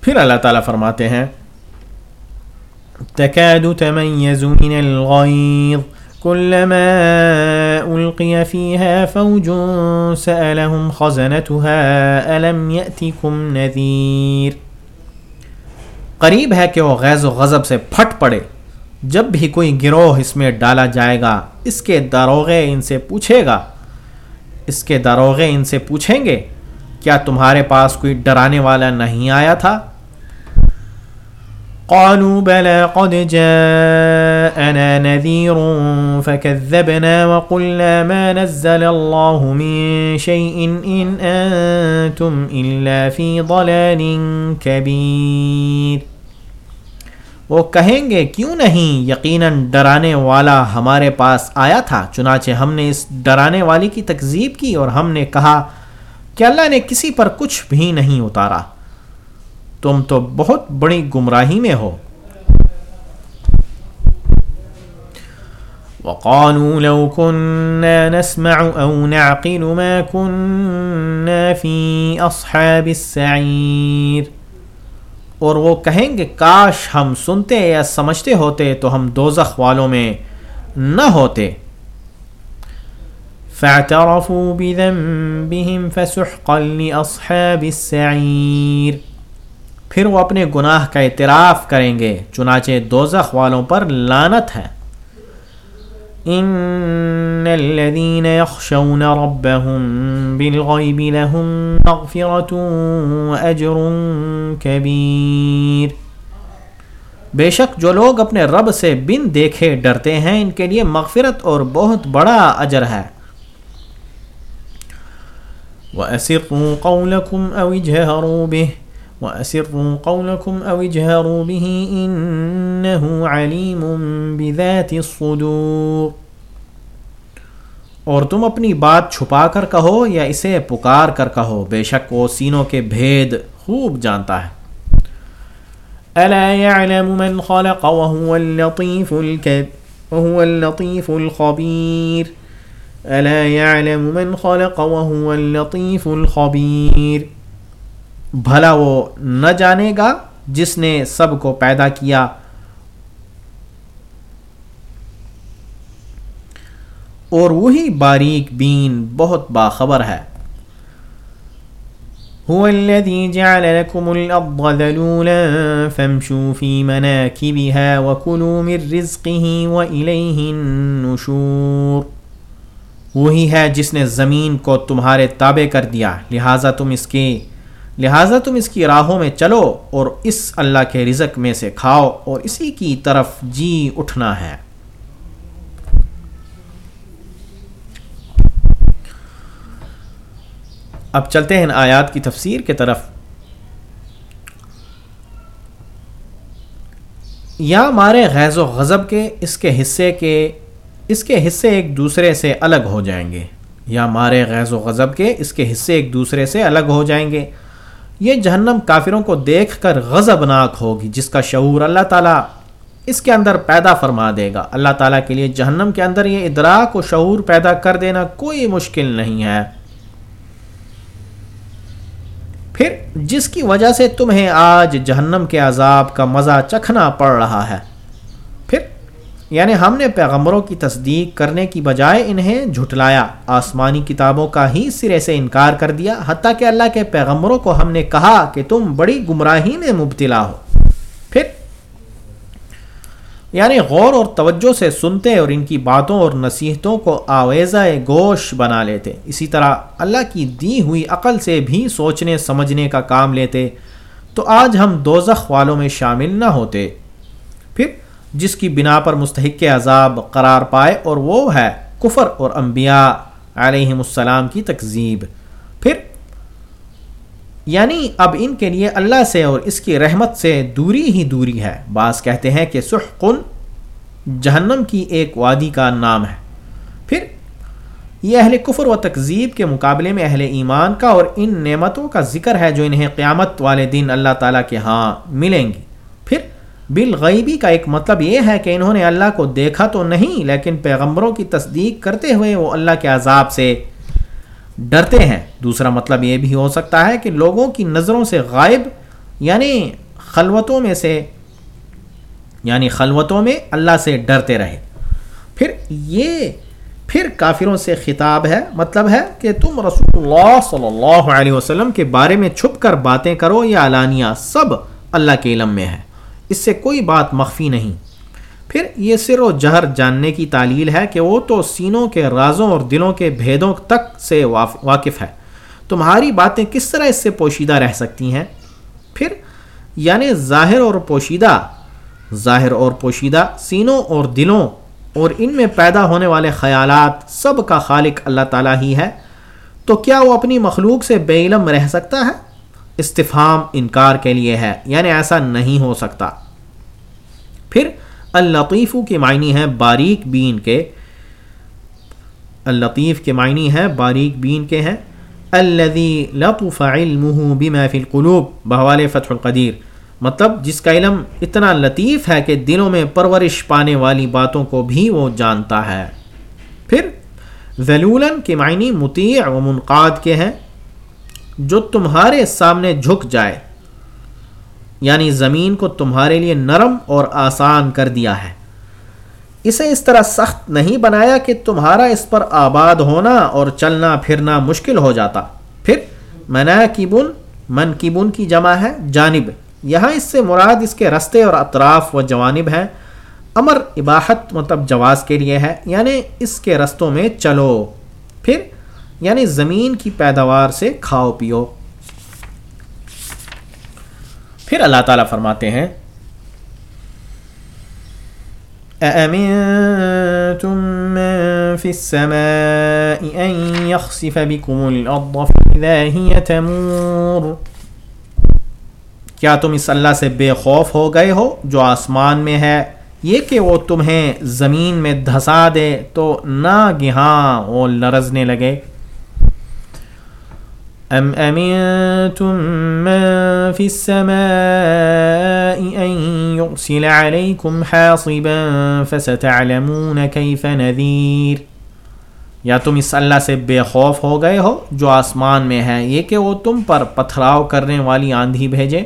پھر اللہ تعالیٰ فرماتے ہیں، تكاد تميز من الغيظ كلما ألقي فيها فوج سألهم خزنتها ألم يأتكم نذير۔ قریب ہے کہ وہ غیظ و غضب سے پھٹ پڑے۔ جب بھی کوئی گروہ اس میں ڈالا جائے گا، اس کے داروغے ان سے پوچھے گا۔ اس کے داروغے ان سے پوچھیں گے، کیا تمہارے پاس کوئی ڈرانے والا نہیں آیا تھا؟ قالوا بلى قد جاءنا نذير فكذبنا وقلنا ما نزل الله من شيء إن أنتم إلا في ضلال كبير۔ وہ کہیں گے، کیوں نہیں؟ یقیناً ڈرانے والا ہمارے پاس آیا تھا، چنانچہ ہم نے اس ڈرانے والی کی تکذیب کی اور ہم نے کہا کہ اللہ نے کسی پر کچھ بھی نہیں اتارا؟ تم تو بہت بڑی گمراہی میں ہو۔ وقالوا لو كنا نسمع او نعقل ما كنا في اصحاب السعير۔ اور وہ کہیں گے، کاش ہم سنتے یا سمجھتے ہوتے تو ہم دوزخ والوں میں نہ ہوتے۔ فاعترفوا بذنبهم فسحقا لاصحاب السعير۔ پھر وہ اپنے گناہ کا اعتراف کریں گے، چنانچہ دوزخ والوں پر لانت ہے۔ ان الذين يخشون ربهم بالغيب لهم مغفرة واجر كبير۔ بے شک جو لوگ اپنے رب سے بن دیکھے ڈرتے ہیں، ان کے لیے مغفرت اور بہت بڑا اجر ہے۔ وَأَسِرُّوا قَوْلَكُمْ أَوْ اجْهَرُوا بِهِ۔ وَأَسِرُّوا قَوْلَكُمْ أَوْ اجْهَرُوا بِهِ إِنَّهُ عَلِيمٌ بِذَاتِ الصُّدُورِ اور تم اپنی بات چھپا کر کہو یا اسے پکار کر کہو، بے شک وہ سینوں کے بھید خوب جانتا ہے۔ ألا يعلم من خلق وهو اللطيف وهو اللطيف الخبير۔ ألا يعلم من خلق وهو اللطيف الخبير۔ بھلا وہ نہ جانے گا جس نے سب کو پیدا کیا۔ اور وہی باریک بین بہت باخبر ہے۔ هو الذي جعل لكم الأرض ذلولا فامشوا في مناكبها وكلوا من رزقه وإليه النشور۔ وہی ہے جس نے زمین کو تمہارے تابع کر دیا، لہٰذا تم اس کے لہٰذا تم اس کی راہوں میں چلو اور اس اللہ کے رزق میں سے کھاؤ اور اسی کی طرف جی اٹھنا ہے۔ اب چلتے ہیں آیات کی تفسیر کی طرف۔ یا مارے غیظ و غضب کے اس کے حصے کے، اس کے حصے ایک دوسرے سے الگ ہو جائیں گے۔ یا مارے غیظ و غضب کے اس کے حصے ایک دوسرے سے الگ ہو جائیں گے۔ یہ جہنم کافروں کو دیکھ کر غضب ناک ہوگی، جس کا شعور اللہ تعالیٰ اس کے اندر پیدا فرما دے گا۔ اللہ تعالیٰ کے لیے جہنم کے اندر یہ ادراک و شعور پیدا کر دینا کوئی مشکل نہیں ہے۔ پھر جس کی وجہ سے تمہیں آج جہنم کے عذاب کا مزہ چکھنا پڑ رہا ہے یعنی ہم نے پیغمبروں کی تصدیق کرنے کی بجائے انہیں جھٹلایا۔ آسمانی کتابوں کا ہی سرے سے انکار کر دیا، حتیٰ کہ اللہ کے پیغمبروں کو ہم نے کہا کہ تم بڑی گمراہی میں مبتلا ہو۔ پھر یعنی غور اور توجہ سے سنتے اور ان کی باتوں اور نصیحتوں کو آویزہ گوش بنا لیتے۔ اسی طرح اللہ کی دی ہوئی عقل سے بھی سوچنے، سمجھنے کا کام لیتے۔ تو آج ہم دوزخ والوں میں شامل نہ ہوتے۔ پھر جس کی بنا پر مستحق عذاب قرار پائے اور وہ ہے کفر اور انبیاء علیہم السلام کی تکذیب۔ پھر یعنی اب ان کے لیے اللہ سے اور اس کی رحمت سے دوری ہی دوری ہے۔ بعض کہتے ہیں کہ سحقن جہنم کی ایک وادی کا نام ہے۔ پھر، یہ اہل کفر و تکذیب کے مقابلے میں اہل ایمان کا اور ان نعمتوں کا ذکر ہے جو انہیں قیامت والے دن اللہ تعالیٰ کے ہاں ملیں گی۔ بالغیبی کا ایک مطلب یہ ہے کہ انہوں نے اللہ کو دیکھا تو نہیں، لیکن پیغمبروں کی تصدیق کرتے ہوئے وہ اللہ کے عذاب سے ڈرتے ہیں۔ دوسرا مطلب یہ بھی ہو سکتا ہے کہ لوگوں کی نظروں سے غائب یعنی خلوتوں میں سے یعنی خلوتوں میں اللہ سے ڈرتے رہے۔ پھر یہ، پھر کافروں سے خطاب ہے مطلب ہے کہ تم رسول اللہ صلی اللہ علیہ وسلم کے بارے میں چھپ کر باتیں کرو یا علانیہ سب اللہ کے علم میں ہے۔ اس سے کوئی بات مخفی نہیں۔ پھر یہ سر و جہر جاننے کی تعلیل ہے کہ وہ تو سینوں کے رازوں اور دلوں کے بھیدوں تک سے واقف ہے۔ تمہاری باتیں کس طرح اس سے پوشیدہ رہ سکتی ہیں؟ پھر یعنی ظاہر اور پوشیدہ۔ ظاہر اور پوشیدہ سینوں اور دلوں اور ان میں پیدا ہونے والے خیالات سب کا خالق اللہ تعالیٰ ہی ہے۔ تو کیا وہ اپنی مخلوق سے بے علم رہ سکتا ہے؟ استفام انکار کے لیے ہے یعنی ایسا نہیں ہو سکتا۔ پھر اللطیفو کے معنی ہے باریک بین کے۔ اللطیف کے معنی ہے باریک بین کے ہیں۔ الذي لطف علمه بما في القلوب بحوال فتح القدیر۔ مطلب جس کا علم اتنا لطیف ہے کہ دلوں میں پرورش پانے والی باتوں کو بھی وہ جانتا ہے۔ پھر ذلولن کے معنی مطیع و منقاد کے ہیں۔ جو تمہارے سامنے جھک جائے۔ یعنی زمین کو تمہارے لیے نرم اور آسان کر دیا ہے۔ اسے اس طرح سخت نہیں بنایا کہ تمہارا اس پر آباد ہونا اور چلنا پھرنا مشکل ہو جاتا۔ پھر منا کی بن من کی بن کی جمع ہے۔ جانب، یہاں اس سے مراد اس کے رستے اور اطراف و جوانب ہیں۔ امر، اباحت مطلب جواز کے لیے ہے۔ یعنی اس کے رستوں میں چلو۔ پھر یعنی زمین کی پیداوار سے کھاؤ پیو۔ پھر اللہ تعالیٰ فرماتے ہیں، أأمنتم من في السماء أن يخسف بكم الأرض فإذا هي تمور کیا تم اس اللہ سے بے خوف ہو گئے ہو جو آسمان میں ہے؟ یہ کہ وہ تمہیں زمین میں دھسا دے تو نہ گہاں وہ لرزنے لگے۔ ام امنتم من في السماء ان يرسل عليكم حاصبا فستعلمون كيف نذير یا تم اس اللہ سے بے خوف ہو گئے ہو جو آسمان میں ہے، یہ کہ وہ تم پر پتھراؤ کرنے والی آندھی بھیجے۔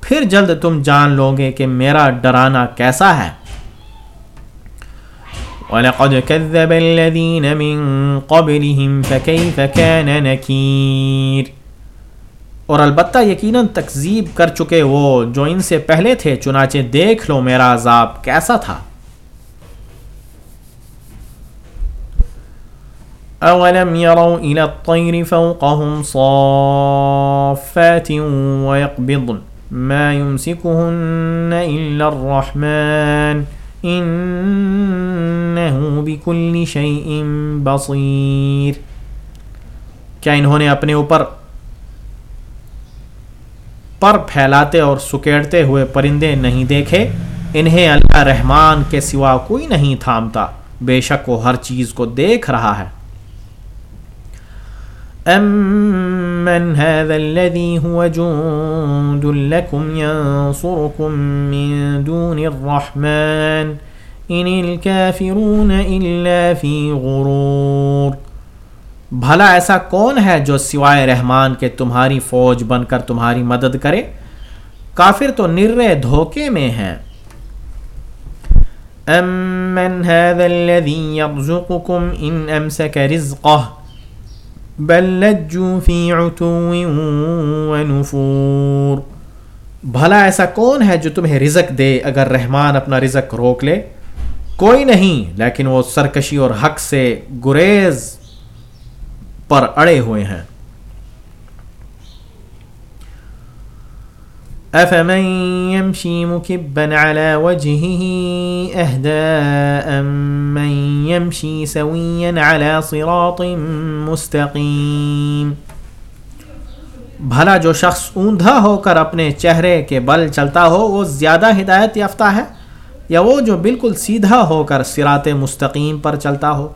پھر جلد تم جان لو گے کہ میرا ڈرانا کیسا ہے۔ وَلَقَدْ كَذَّبَ الَّذِينَ مِن قَبْلِهِمْ فَكَيْفَ كَانَ نَكِيرٌ اور البتہ یقیناً تکذیب کر چکے وہ جو ان سے پہلے تھے، چنانچہ دیکھ لو میرا عذاب کیسا تھا۔ اولم يروا الى الطير فوقهم صافات ويقبضن ما يمسكهن الا الرحمن انہو بکل شیء بصیر۔ کیا انہوں نے اپنے اوپر پر پھیلاتے اور سکیڑتے ہوئے پرندے نہیں دیکھے؟ انہیں اللہ رحمان کے سوا کوئی نہیں تھامتا۔ بے شک وہ ہر چیز کو دیکھ رہا ہے۔ امن هذا الذي هو جند لكم ينصركم من دون الرحمن ان الكافرون الا في غرور۔ بھلا ایسا کون ہے جو سوائے رحمان کے تمہاری فوج بن کر تمہاری مدد کرے؟ کافر تو نرے دھوکے میں ہیں۔ امن هذا الذي يرزقكم ان امسك رزقه بل لجوا في ونفور۔ بھلا ایسا کون ہے جو تمہیں رزق دے اگر رحمان اپنا رزق روک لے؟ کوئی نہیں، لیکن وہ سرکشی اور حق سے گریز پر اڑے ہوئے ہیں۔ افمن يمشي مكبا على وجهه اهداء من يمشي سويا على صراط مستقيم؟ بھلا جو شخص اوندھا ہو کر اپنے چہرے کے بل چلتا ہو، وہ زیادہ ہدایت یافتہ ہے؟ یا وہ جو بالکل سیدھا ہو کر سرات مستقیم پر چلتا ہو؟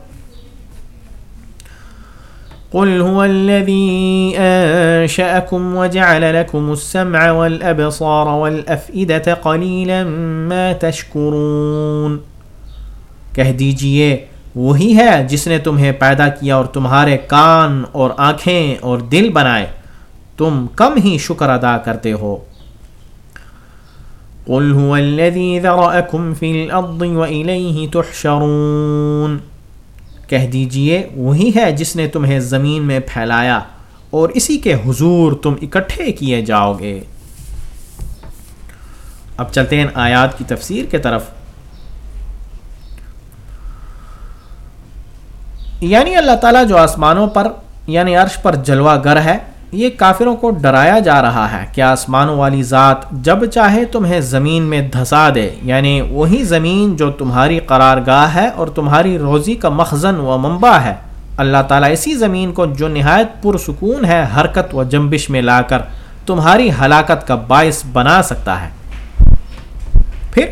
قل هو الذي أنشأكم وجعل لكم السمع والأبصار والأفئدة قليلا ما تشكرون۔ کہہ دیجیے، وہی ہے جس نے تمہیں پیدا کیا اور تمہارے کان اور آنکھیں اور دل بنائے۔ تم کم ہی شکر ادا کرتے ہو۔ قل هو الذي ذرأكم في الأرض وإليه تحشرون۔ کہہ دیجیے، وہی ہے جس نے تمہیں زمین میں پھیلایا اور اسی کے حضور تم اکٹھے کیے جاؤ گے۔ اب چلتے ہیں آیات کی تفسیر کے طرف۔ یعنی اللہ تعالیٰ جو آسمانوں پر یعنی عرش پر جلوہ گر ہے یہ کافروں کو ڈرایا جا رہا ہے کہ آسمانوں والی ذات جب چاہے تمہیں زمین میں دھسا دے یعنی وہی زمین جو تمہاری قرار گاہ ہے اور تمہاری روزی کا مخزن و منبع ہے۔ اللہ تعالیٰ اسی زمین کو جو نہایت پرسکون ہے، حرکت و جنبش میں لا کر تمہاری ہلاکت کا باعث بنا سکتا ہے۔ پھر،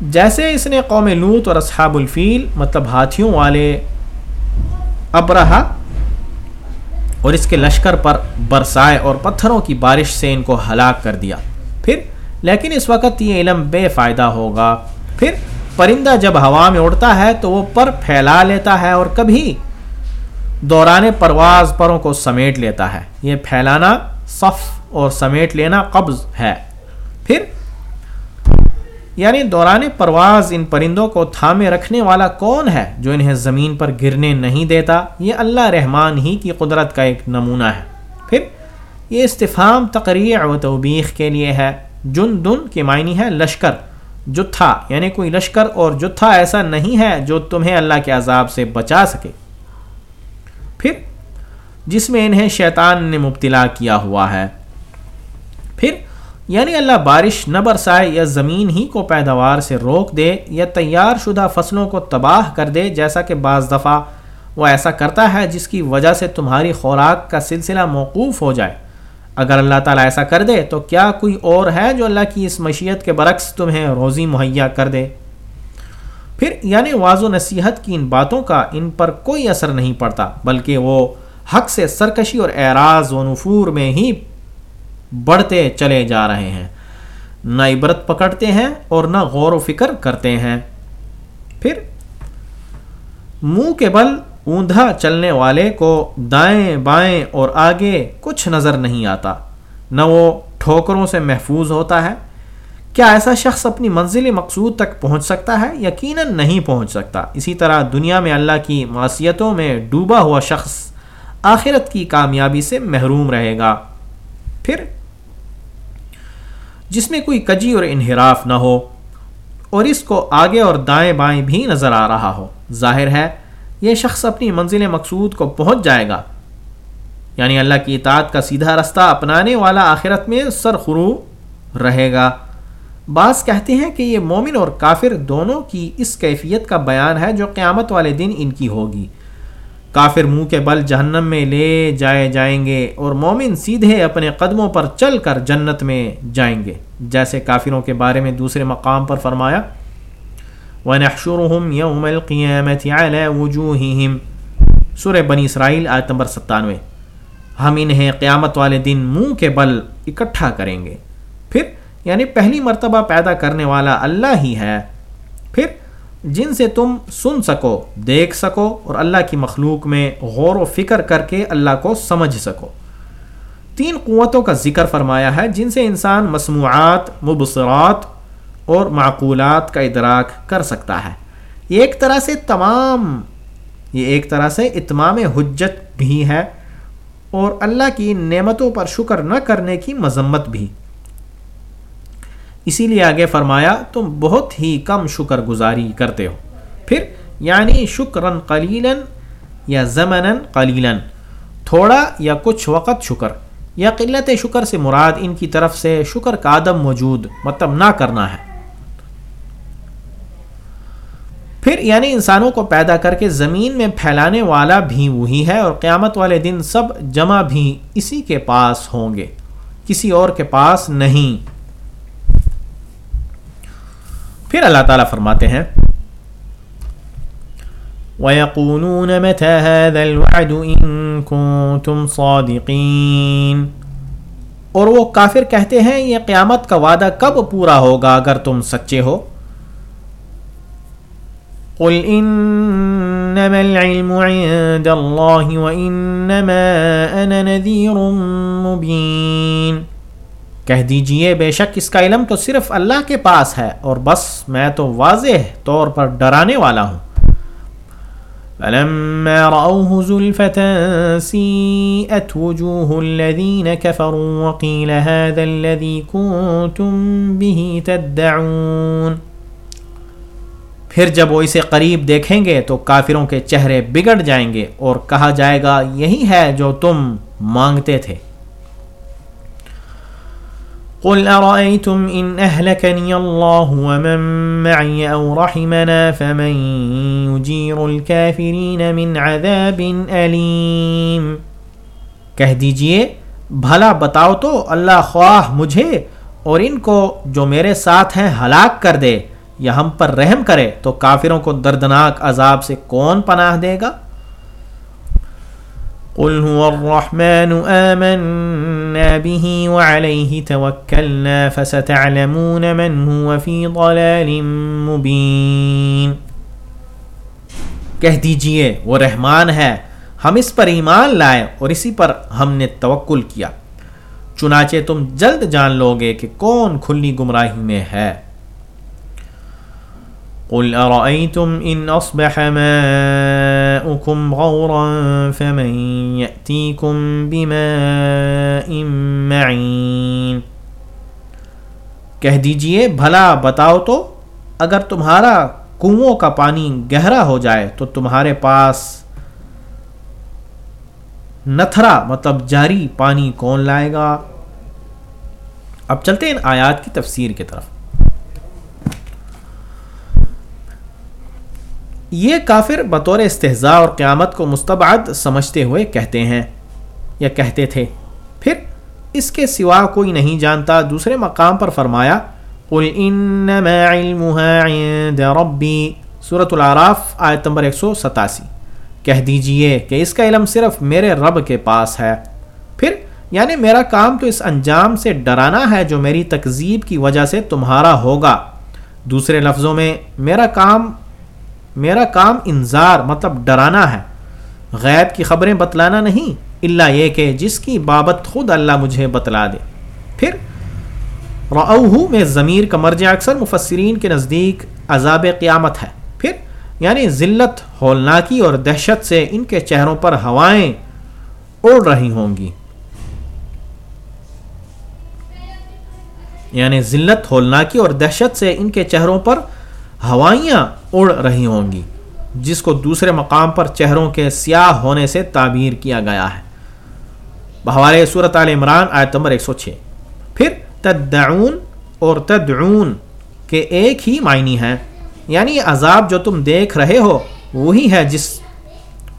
جیسے اس نے قوم لوت اور اصحاب الفیل مطلب ہاتھیوں والے ابرہا اور اس کے لشکر پر برسائے اور پتھروں کی بارش سے ان کو ہلاک کر دیا۔ پھر، لیکن اس وقت یہ علم بے فائدہ ہوگا۔ پھر، پرندہ جب ہوا میں اڑتا ہے تو وہ پر پھیلا لیتا ہے اور کبھی دوران پرواز پروں کو سمیٹ لیتا ہے۔ یہ پھیلانا صف اور سمیٹ لینا قبض ہے۔ پھر یعنی دوران پرواز ان پرندوں کو تھامے رکھنے والا کون ہے جو انہیں زمین پر گرنے نہیں دیتا؟ یہ اللہ رحمان ہی کی قدرت کا ایک نمونہ ہے۔ پھر یہ استفام تقریر و توبیخ کے لیے ہے۔ جن دن کے معنی ہے لشکر، جتھا یعنی کوئی لشکر اور جتھا ایسا نہیں ہے جو تمہیں اللہ کے عذاب سے بچا سکے۔ پھر جس میں انہیں شیطان نے مبتلا کیا ہوا ہے۔ پھر یعنی اللہ بارش نہ برسائے یا زمین ہی کو پیداوار سے روک دے یا تیار شدہ فصلوں کو تباہ کر دے جیسا کہ بعض دفعہ وہ ایسا کرتا ہے جس کی وجہ سے تمہاری خوراک کا سلسلہ موقوف ہو جائے۔ اگر اللہ تعالیٰ ایسا کر دے تو کیا کوئی اور ہے جو اللہ کی اس مشیت کے برعکس تمہیں روزی مہیا کر دے؟ پھر یعنی واض و نصیحت کی ان باتوں کا ان پر کوئی اثر نہیں پڑتا، بلکہ وہ حق سے سرکشی اور اعراض و نفور میں ہی بڑھتے چلے جا رہے ہیں۔ نہ عبرت پکڑتے ہیں اور نہ غور و فکر کرتے ہیں۔ پھر منہ کے بل اوندھا چلنے والے کو دائیں بائیں اور آگے کچھ نظر نہیں آتا۔ نہ وہ ٹھوکروں سے محفوظ ہوتا ہے۔ کیا ایسا شخص اپنی منزل مقصود تک پہنچ سکتا ہے؟ یقیناً نہیں پہنچ سکتا۔ اسی طرح دنیا میں اللہ کی معاشیتوں میں ڈوبا ہوا شخص آخرت کی کامیابی سے محروم رہے گا۔ پھر جس میں کوئی کجی اور انحراف نہ ہو اور اس کو آگے اور دائیں بائیں بھی نظر آ رہا ہو۔ ظاہر ہے، یہ شخص اپنی منزل مقصود کو پہنچ جائے گا۔ یعنی اللہ کی اطاعت کا سیدھا رستہ اپنانے والا آخرت میں سرخرو رہے گا۔ بعض کہتے ہیں کہ یہ مومن اور کافر دونوں کی اس کیفیت کا بیان ہے جو قیامت والے دن ان کی ہوگی۔ کافر منہ کے بل جہنم میں لے جائے جائیں گے اور مومن سیدھے اپنے قدموں پر چل کر جنت میں جائیں گے۔ جیسے کافروں کے بارے میں دوسرے مقام پر فرمایا، وَنَحْشُرُهُمْ يَوْمَ الْقِيَامَةِ عَلَى وُجُوهِهِمْ۔ سورہ بنی اسرائیل آیت نمبر ستانوے۔ ہم انہیں قیامت والے دن منہ کے بل اکٹھا کریں گے۔ پھر یعنی پہلی مرتبہ پیدا کرنے والا اللہ ہی ہے۔ پھر جن سے تم سن سکو، دیکھ سکو اور اللہ کی مخلوق میں غور و فکر کر کے اللہ کو سمجھ سکو۔ تین قوتوں کا ذکر فرمایا ہے جن سے انسان مصنوعات مبصرات اور معقولات کا ادراک کر سکتا ہے۔ یہ ایک طرح سے تمام، یہ ایک طرح سے اتمام حجت بھی ہے اور اللہ کی نعمتوں پر شکر نہ کرنے کی مذمت بھی۔ اسی لیے آگے فرمایا، تم بہت ہی کم شکر گزاری کرتے ہو۔ پھر یعنی شکرن قلیلاً یا زمن قلیلاً، تھوڑا یا کچھ وقت شکر، یا قلت شکر سے مراد ان کی طرف سے شکر کا عدم موجود مطلب نہ کرنا ہے۔ پھر یعنی انسانوں کو پیدا کر کے زمین میں پھیلانے والا بھی وہی ہے اور قیامت والے دن سب جمع بھی اسی کے پاس ہوں گے، کسی اور کے پاس نہیں۔ پھر اللہ تعالیٰ فرماتے ہیں، وَيَقُولُونَ مَتَى هَذَا الْوَعْدُ إِن كُنتُمْ صَادِقِينَ۔ اور وہ کافر کہتے ہیں، یہ قیامت کا وعدہ کب پورا ہوگا اگر تم سچے ہو؟ قل انما العلم عند الله وانما انا نذير مبين۔ کہہ دیجیے، بے شک اس کا علم تو صرف اللہ کے پاس ہے اور بس میں تو واضح طور پر ڈرانے والا ہوں۔ فلما رأوه زلفة سيئت وجوه الذين كفروا وقيل هذا الذي كنتم به تدعون۔ پھر جب وہ اسے قریب دیکھیں گے تو کافروں کے چہرے بگڑ جائیں گے اور کہا جائے گا، یہی ہے جو تم مانگتے تھے۔ قل أرأيتم إن أهلكني الله ومن معي أو رحمنا فمن يجير الكافرين من عذاب أليم کہہ دیجیے، بھلا بتاؤ تو اللہ خواہ مجھے اور ان کو جو میرے ساتھ ہیں ہلاک کر دے یا ہم پر رحم کرے تو کافروں کو دردناک عذاب سے کون پناہ دے گا؟ قل هو الرحمن آمنا به وعليه توكلنا فستعلمون من هو في ضلال مبين۔ کہہ دیجیے، وہ رحمان ہے، ہم اس پر ایمان لائے اور اسی پر ہم نے توکل کیا۔ چنانچہ تم جلد جان لوگے کہ کون کھلی گمراہی میں ہے۔ قل أرأيتم إن أصبح ماؤكم غورا فمن يأتيكم بماء معين۔ کہہ دیجیے، بھلا بتاؤ تو، اگر تمہارا کنووں کا پانی گہرا ہو جائے تو تمہارے پاس نتھرا مطلب جاری پانی کون لائے گا؟ اب چلتے ہیں ان آیات کی تفسیر کی طرف۔ یہ کافر بطور استحضاء اور قیامت کو مستبعد سمجھتے ہوئے کہتے ہیں یا کہتے تھے۔ پھر اس کے سوا کوئی نہیں جانتا۔ دوسرے مقام پر فرمایا، قل انما علمها عند ربی صورت العراف، آیت نمبر 187 کہہ دیجیے کہ اس کا علم صرف میرے رب کے پاس ہے۔ پھر یعنی میرا کام تو اس انجام سے ڈرانا ہے جو میری تکذیب کی وجہ سے تمہارا ہوگا۔ دوسرے لفظوں میں، میرا کام میرا کام انذار مطلب ڈرانا ہے۔ غیب کی خبریں بتلانا نہیں اللہ یہ کہ جس کی بابت خود اللہ مجھے بتلا دے۔ پھر روح میں ضمیر کا مرجع اکثر مفسرین کے نزدیک عذاب قیامت ہے۔ پھر یعنی ذلت، ہولناکی اور دہشت سے ان کے چہروں پر ہوائیں اڑ رہی ہوں گی۔ یعنی ذلت، ہولناکی اور دہشت سے ان کے چہروں پر ہوائیاں اڑ رہی ہوں گی، جس کو دوسرے مقام پر چہروں کے سیاہ ہونے سے تعبیر کیا گیا ہے۔ بہوارے صورت عال عمران، آیت نمبر 106 پھر تدعون اور تدعون کے ایک ہی معنی ہے یعنی عذاب جو تم دیکھ رہے ہو، وہی ہے جس،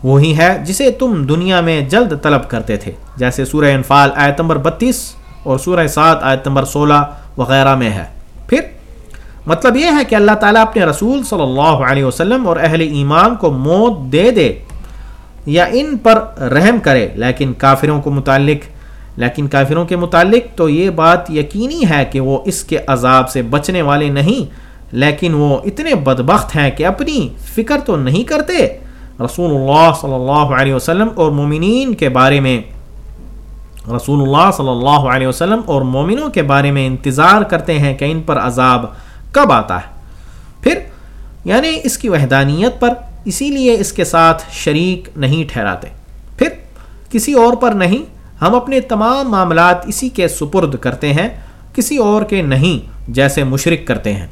وہی ہے جسے تم دنیا میں جلد طلب کرتے تھے۔ جیسے سورہ انفال، آیت نمبر بتیس اور سورہ سات آیت نمبر سولہ وغیرہ میں ہے۔ مطلب یہ ہے کہ اللہ تعالیٰ اپنے رسول صلی اللہ علیہ وسلم اور اہل ایمان کو موت دے دے یا ان پر رحم کرے، لیکن کافروں کو متعلق، لیکن کافروں کے متعلق تو یہ بات یقینی ہے کہ وہ اس کے عذاب سے بچنے والے نہیں، لیکن وہ اتنے بدبخت ہیں کہ اپنی فکر تو نہیں کرتے۔ رسول اللہ صلی اللہ علیہ وسلم اور مومنین کے بارے میں، رسول اللہ صلی اللہ علیہ وسلم اور مومنوں کے بارے میں انتظار کرتے ہیں کہ ان پر عذاب کب آتا ہے؟ پھر یعنی اس کی وحدانیت پر اسی لیے اس کے ساتھ شریک نہیں ٹھہراتے۔ پھر کسی اور پر نہیں، ہم اپنے تمام معاملات اسی کے سپرد کرتے ہیں، کسی اور کے نہیں جیسے مشرق کرتے ہیں۔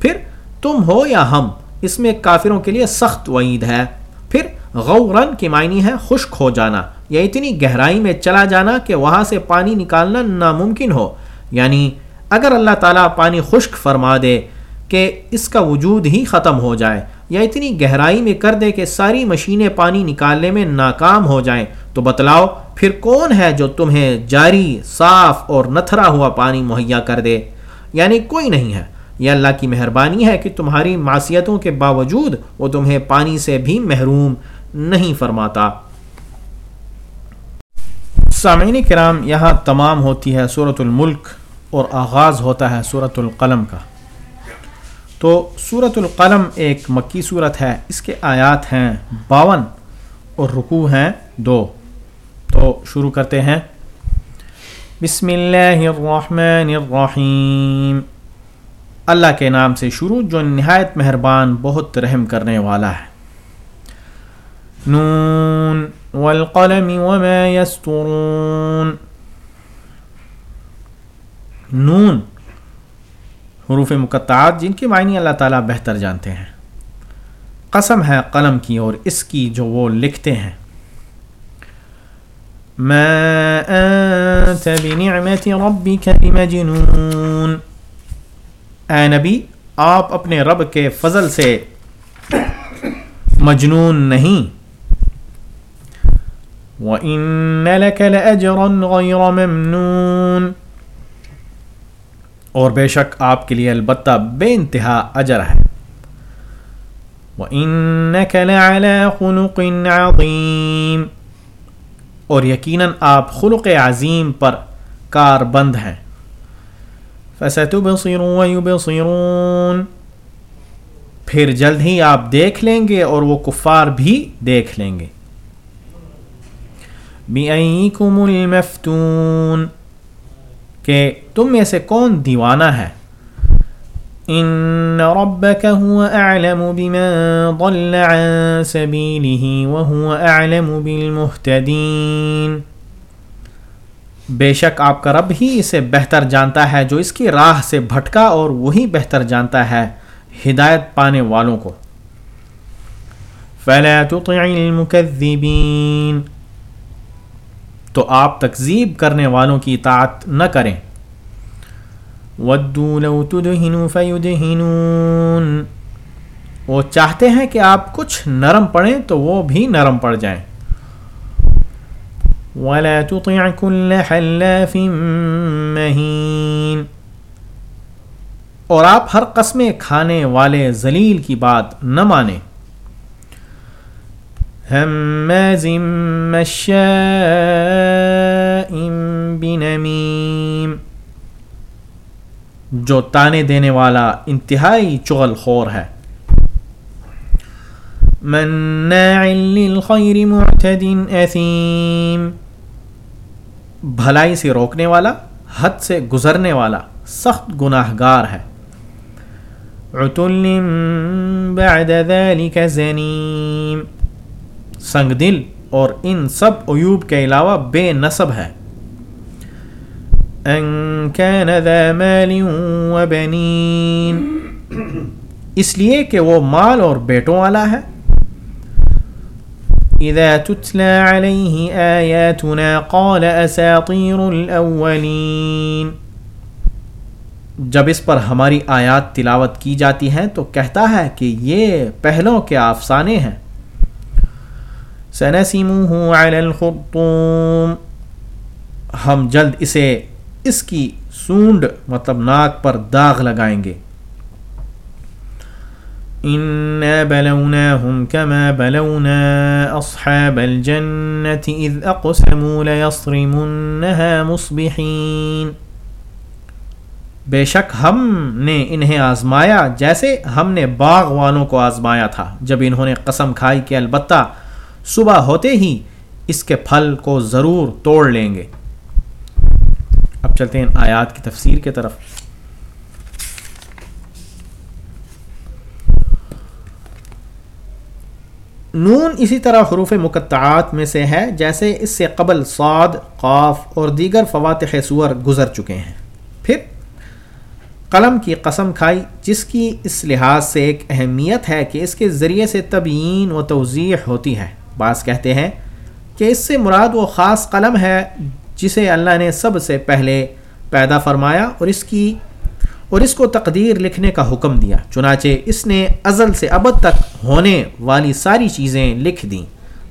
پھر تم ہو یا ہم، اس میں کافروں کے لیے سخت وعید ہے۔ پھر غورن کی معنی ہے خشک ہو جانا، یا اتنی گہرائی میں چلا جانا کہ وہاں سے پانی نکالنا ناممکن ہو۔ یعنی اگر اللہ تعالیٰ پانی خشک فرما دے کہ اس کا وجود ہی ختم ہو جائے یا اتنی گہرائی میں کر دے کہ ساری مشینیں پانی نکالنے میں ناکام ہو جائیں، تو بتلاؤ پھر کون ہے جو تمہیں جاری، صاف اور نتھرا ہوا پانی مہیا کر دے؟ یعنی کوئی نہیں ہے۔ یہ اللہ کی مہربانی ہے کہ تمہاری معصیتوں کے باوجود وہ تمہیں پانی سے بھی محروم نہیں فرماتا۔ سامعین کرام، یہاں تمام ہوتی ہے صورت الملک۔ اور آغاز ہوتا ہے صورت القلم کا۔ تو صورت القلم ایک مکی صورت ہے، اس کے آیات ہیں باون اور رکوع ہیں دو۔ تو شروع کرتے ہیں۔ بسم اللہ الرحمن الرحیم۔ اللہ کے نام سے شروع، جو نہایت مہربان، بہت رحم کرنے والا ہے۔ نون والقلم وما يسترون نون، حروف مقطعات جن کے معنی اللہ تعالیٰ بہتر جانتے ہیں۔ قسم ہے قلم کی اور اس کی جو وہ لکھتے ہیں۔ ما انت بنعمت ربك بمجنون۔ اے نبی، آپ اپنے رب کے فضل سے مجنون نہیں۔ وَإِنَّ لَكَ لَأَجْرًا غَيْرَ مَمْنُونَ۔ اور بے شک آپ کے لیے البتہ بے انتہا اجر ہے۔ وَإِنَّكَ لَعَلَى خُلُقٍ عَظِيمٍ۔ اور یقیناً آپ خلق عظیم پر کار بند ہیں۔ فَسَتُبْصِرُ وَيُبْصِرُونَ۔ پھر جلد ہی آپ دیکھ لیں گے اور وہ کفار بھی دیکھ لیں گے۔ بِأَيِّكُمُ الْمَفْتُونَ۔ کہ تم میں سے کون دیوانہ ہے؟ ان ربك هو اعلم بمن ضل عن سبيله وهو اعلم بالمهتدين۔ بے شک آپ کا رب ہی اسے بہتر جانتا ہے جو اس کی راہ سے بھٹکا اور وہی بہتر جانتا ہے ہدایت پانے والوں کو۔ فلا تطع المكذبين۔ تو آپ تکذیب کرنے والوں کی اطاعت نہ کریں۔ ودو لو تدہنو فیدہنون۔ وہ چاہتے ہیں کہ آپ کچھ نرم پڑیں تو وہ بھی نرم پڑ جائیں۔ ولا تطع كل حلاف مہین اور آپ ہر قسمیں کھانے والے ذلیل کی بات نہ مانیں۔ هماز مشاء بنمیم جو تانے دینے والا انتہائی چغل خور ہے. مناع للخیر معتد اثیم. بھلائی سے روکنے والا، حد سے گزرنے والا سخت گناہ گار ہے. عتل بعد ذلك زنیم. سنگ دل اور ان سب عیوب کے علاوہ بے نصب ہے۔ ان كان ذا مال وبنين اس لیے کہ وہ مال اور بیٹوں والا ہے۔ اذا تتلى عليه آياتنا قال اساطير الاولين جب اس پر ہماری آیات تلاوت کی جاتی ہیں تو کہتا ہے کہ یہ پہلوں کے افسانے ہیں۔ سنسمه على الخطوم ہم جلد اسے اس کی سونڈ مطلب ناک پر داغ لگائیں گے۔ انا بلوناهم كما بلونا اصحاب الجنة اذ اقسموا ليصرمنها مصبحين۔ بے شک ہم نے انہیں آزمایا جیسے ہم نے باغ والوں کو آزمایا تھا۔ جب انہوں نے قسم کھائی کہ البتہ صبح ہوتے ہی اس کے پھل کو ضرور توڑ لیں گے۔ اب چلتے ہیں آیات کی تفسیر کے طرف۔ نون اسی طرح حروف مقطعات میں سے ہے جیسے اس سے قبل صاد، قاف اور دیگر فواتح سور گزر چکے ہیں۔ پھر قلم کی قسم کھائی، جس کی اس لحاظ سے ایک اہمیت ہے کہ اس کے ذریعے سے تبیین و توضیح ہوتی ہے۔ بعض کہتے ہیں کہ اس سے مراد وہ خاص قلم ہے جسے اللہ نے سب سے پہلے پیدا فرمایا اور اس کی اور اس کو تقدیر لکھنے کا حکم دیا۔ چنانچہ اس نے ازل سے ابد تک ہونے والی ساری چیزیں لکھ دیں۔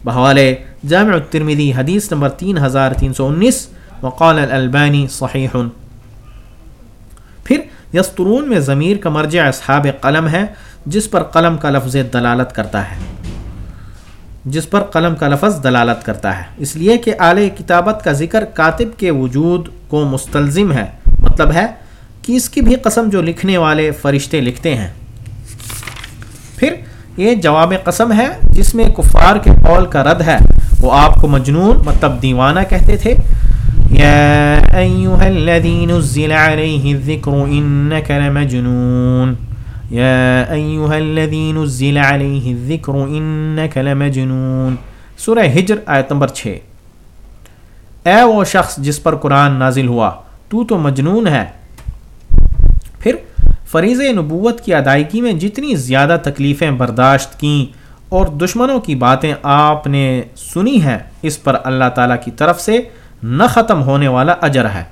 بحوالے جامع الترمیدی حدیث نمبر تین ہزار تین سو انیس، وقال البانی صحیح۔ پھر یسترون میں ضمیر کا مرجع اصحاب قلم ہے، جس پر قلم کا لفظ دلالت کرتا ہے۔ جس پر قلم کا لفظ دلالت کرتا ہے۔ اس لیے کہ اعلی کتابت کا ذکر کاتب کے وجود کو مستلزم ہے۔ مطلب ہے کہ اس کی بھی قسم جو لکھنے والے فرشتے لکھتے ہیں۔ پھر یہ جواب قسم ہے جس میں کفار کے قول کا رد ہے۔ وہ آپ کو مجنون مطلب دیوانہ کہتے تھے۔ يا أيها الذي نزل لمجنون۔ يا أيها الذي نزل عليه الذكر إنك لمجنون. سورہ ہجر آیت نمبر 6 اے وہ شخص جس پر قرآن نازل ہوا، تو تو مجنون ہے۔ پھر فریض نبوت کی ادائیگی میں جتنی زیادہ تکلیفیں برداشت کیں اور دشمنوں کی باتیں آپ نے سنی ہیں، اس پر اللہ تعالیٰ کی طرف سے نہ ختم ہونے والا اجر ہے۔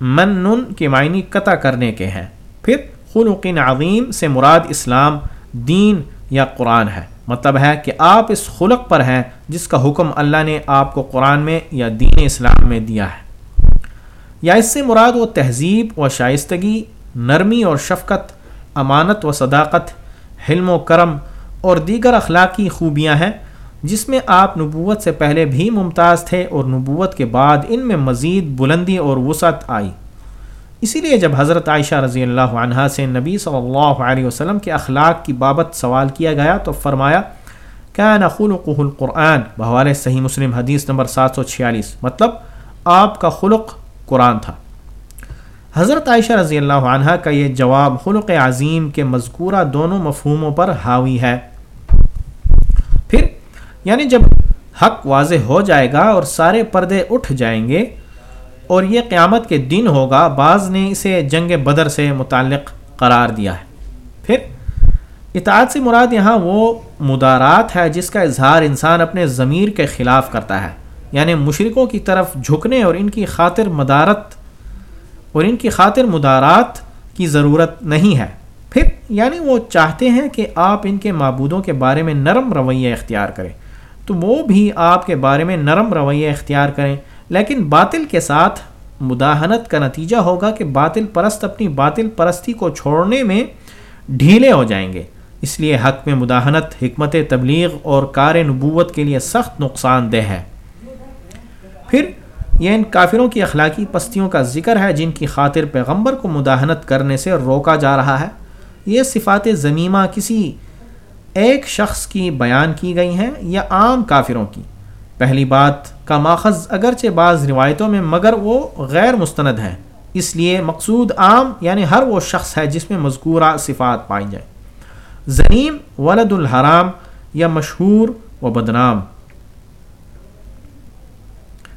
من کے معنی قطع کرنے کے ہیں۔ پھر خلق عظیم سے مراد اسلام دین یا قرآن ہے۔ مطلب ہے کہ آپ اس خلق پر ہیں جس کا حکم اللہ نے آپ کو قرآن میں یا دین اسلام میں دیا ہے۔ یا اس سے مراد وہ تہذیب و شائستگی، نرمی اور شفقت، امانت و صداقت، حلم و کرم اور دیگر اخلاقی خوبیاں ہیں، جس میں آپ نبوت سے پہلے بھی ممتاز تھے اور نبوت کے بعد ان میں مزید بلندی اور وسعت آئی۔ اسی لیے جب حضرت عائشہ رضی اللہ عنہ سے نبی صلی اللہ علیہ وسلم کے اخلاق کی بابت سوال کیا گیا تو فرمایا کیا نقول القرآن بحوال صحیح مسلم حدیث نمبر سات سو چھیالیس۔ مطلب آپ کا خلق قرآن تھا۔ حضرت عائشہ رضی اللہ عنہ کا یہ جواب خلق عظیم کے مذکورہ دونوں مفہوموں پر حاوی ہے۔ پھر یعنی جب حق واضح ہو جائے گا اور سارے پردے اٹھ جائیں گے اور یہ قیامت کے دن ہوگا، بعض نے اسے جنگ بدر سے متعلق قرار دیا ہے۔ پھر اطاعت سے مراد یہاں وہ مدارات ہے جس کا اظہار انسان اپنے ضمیر کے خلاف کرتا ہے۔ یعنی مشرقوں کی طرف جھکنے اور ان کی خاطر مدارت، اور ان کی خاطر مدارات کی ضرورت نہیں ہے۔ پھر یعنی وہ چاہتے ہیں کہ آپ ان کے معبودوں کے بارے میں نرم رویہ اختیار کریں۔ تو وہ بھی آپ کے بارے میں نرم رویہ اختیار کریں۔ لیکن باطل کے ساتھ مداحنت کا نتیجہ ہوگا کہ باطل پرست اپنی باطل پرستی کو چھوڑنے میں ڈھیلے ہو جائیں گے۔ اس لیے حق میں مداحنت، حکمت تبلیغ اور کار نبوت کے لیے سخت نقصان دہ ہے۔ پھر یہ ان کافروں کی اخلاقی پستیوں کا ذکر ہے جن کی خاطر پیغمبر کو مداحنت کرنے سے روکا جا رہا ہے۔ یہ صفات ضمیمہ کسی ایک شخص کی بیان کی گئی ہیں یا عام کافروں کی؟ پہلی بات کا ماخذ اگرچہ بعض روایتوں میں مگر وہ غیر مستند ہیں، اس لیے مقصود عام یعنی ہر وہ شخص ہے جس میں مذکورہ صفات پائی جائے زنیم، ولد الحرام یا مشہور و بدنام۔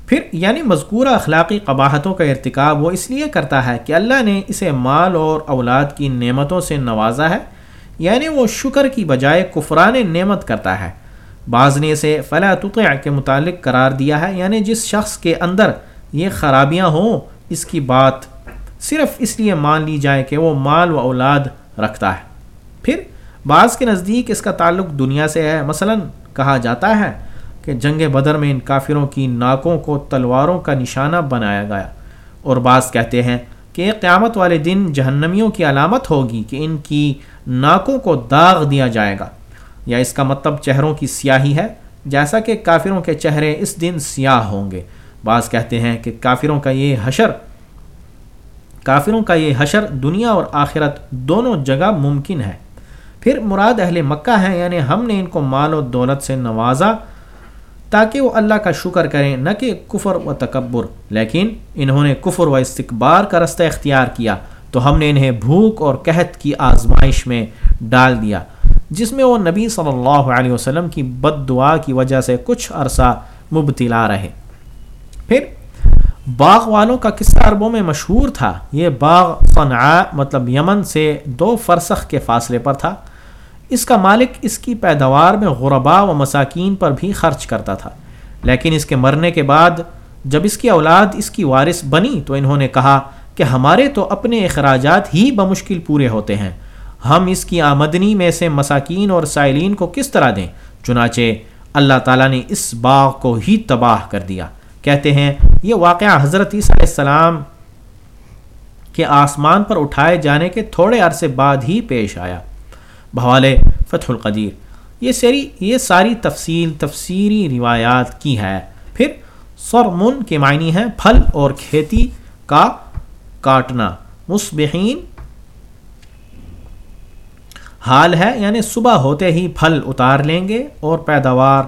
پھر یعنی مذکورہ اخلاقی قباحتوں کا ارتکاب وہ اس لیے کرتا ہے کہ اللہ نے اسے مال اور اولاد کی نعمتوں سے نوازا ہے یعنی وہ شکر کی بجائے کفران نعمت کرتا ہے۔ بعض نے اسے فلاں کے متعلق قرار دیا ہے۔ یعنی جس شخص کے اندر یہ خرابیاں ہوں، اس کی بات صرف اس لیے مان لی جائے کہ وہ مال و اولاد رکھتا ہے۔ پھر بعض کے نزدیک اس کا تعلق دنیا سے ہے۔ مثلا کہا جاتا ہے کہ جنگ بدر میں ان کافروں کی ناکوں کو تلواروں کا نشانہ بنایا گیا۔ اور بعض کہتے ہیں کہ قیامت والے دن جہنمیوں کی علامت ہوگی کہ ان کی ناکوں کو داغ دیا جائے گا۔ یا اس کا مطلب چہروں کی سیاہی ہے، جیسا کہ کافروں کے چہرے اس دن سیاہ ہوں گے۔ بعض کہتے ہیں کہ کافروں کا یہ حشر، کافروں کا یہ حشر دنیا اور آخرت دونوں جگہ ممکن ہے۔ پھر مراد اہل مکہ ہیں یعنی ہم نے ان کو مال و دولت سے نوازا تاکہ وہ اللہ کا شکر کریں، نہ کہ کفر و تکبر۔ لیکن انہوں نے کفر و استقبار کا رستہ اختیار کیا، تو ہم نے انہیں بھوک اور قحط کی آزمائش میں ڈال دیا۔ جس میں وہ نبی صلی اللہ علیہ وسلم کی بد دعا کی وجہ سے کچھ عرصہ مبتلا رہے۔ پھر باغ والوں کا قصہ عربوں میں مشہور تھا۔ یہ باغ صنعاء مطلب یمن سے دو فرسخ کے فاصلے پر تھا۔ اس کا مالک اس کی پیداوار میں غربا و مساکین پر بھی خرچ کرتا تھا۔ لیکن اس کے مرنے کے بعد جب اس کی اولاد اس کی وارث بنی تو انہوں نے کہا کہ ہمارے تو اپنے اخراجات ہی بمشکل پورے ہوتے ہیں۔ ہم اس کی آمدنی میں سے مساکین اور سائلین کو کس طرح دیں؟ چنانچہ اللہ تعالیٰ نے اس باغ کو ہی تباہ کر دیا۔ کہتے ہیں، یہ واقعہ حضرت عیسیٰ علیہ السلام کے آسمان پر اٹھائے جانے کے تھوڑے عرصے بعد ہی پیش آیا۔ بحوال فتح القدیر۔ یہ سری یہ ساری تفصیل، تفسیری روایات کی ہے۔ پھر سرمن کے معنی ہیں پھل اور کھیتی کا کاٹنا۔ مصبحین حال ہے یعنی صبح ہوتے ہی پھل اتار لیں گے اور پیداوار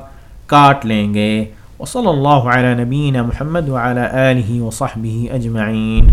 کاٹ لیں گے۔ وصلی اللہ علیہ نبین محمد وعلى آلہ وصحبہ اجمعین۔